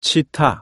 치타.